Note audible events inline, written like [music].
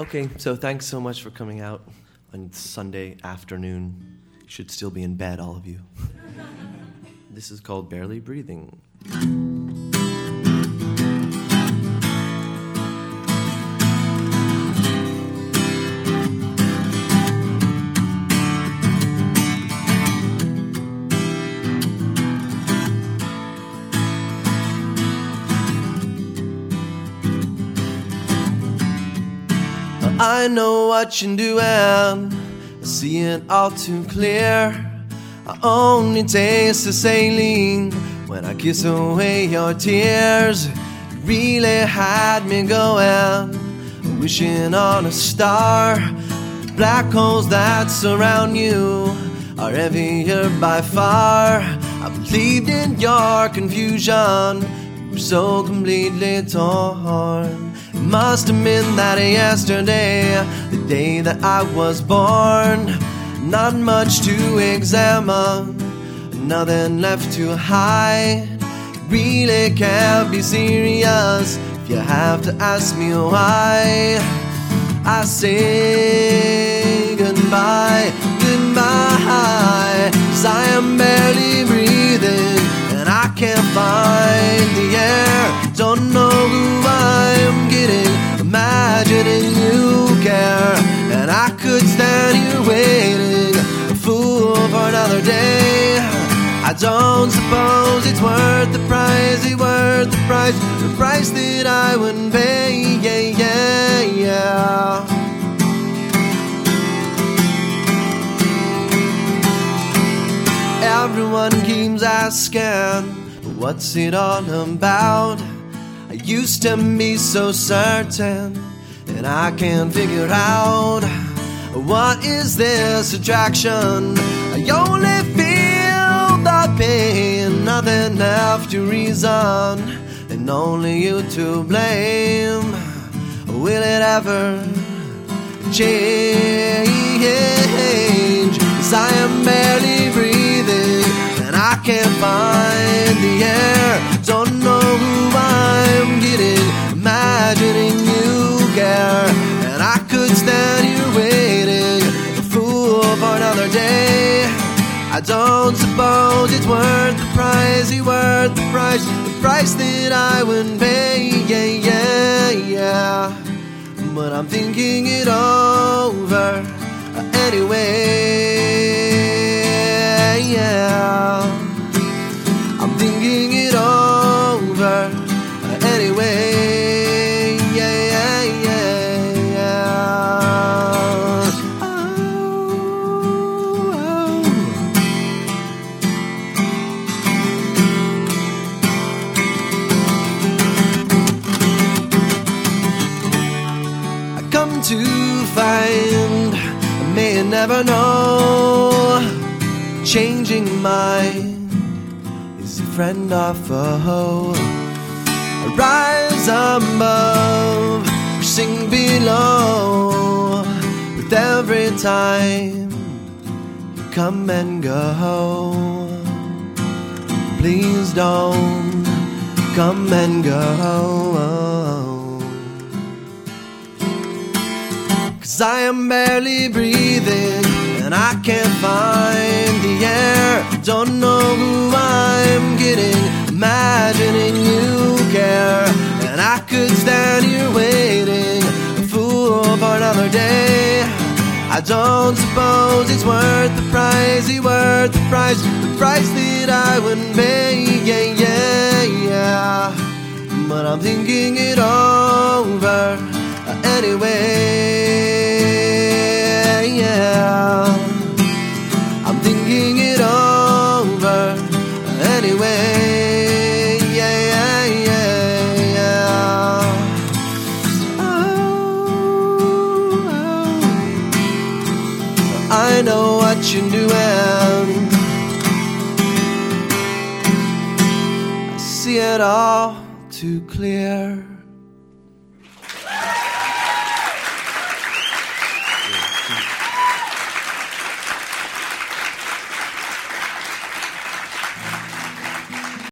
Okay, so thanks so much for coming out on Sunday afternoon. You should still be in bed, all of you. [laughs] this is called Barely Breathing. I know what you're doing, I see it all too clear. I only taste the saline when I kiss away your tears. You really had me going, wishing on a star. The black holes that surround you are heavier by far. I believed in your confusion, you were so completely torn. Must have been that yesterday, the day that I was born. Not much to examine, nothing left to hide. Really can't be serious if you have to ask me why. I say goodbye, goodbye, cause I am barely I don't suppose it's worth the price, it's worth the price, the price that I would pay. Yeah, yeah, yeah. Everyone keeps asking, what's it all about? I used to be so certain, and I can't figure out what is this attraction. I only pain, nothing left to reason, and only you to blame. Will it ever change? I don't suppose it's worth the price, it's worth the price, the price that I would pay. Yeah, yeah, yeah. But I'm thinking it over uh, anyway. Yeah, I'm thinking it over uh, anyway. Find I may never know changing mind is a friend or foe. I rise above or sink below with every time you come and go. Please don't come and go. Cause I am barely breathing and I can't find the air. Don't know who I'm getting, imagining you care. And I could stand here waiting, a fool for another day. I don't suppose it's worth the price, it's worth the price, the price that I would pay. Yeah, yeah, yeah. But I'm thinking it over uh, anyway. It all too clear.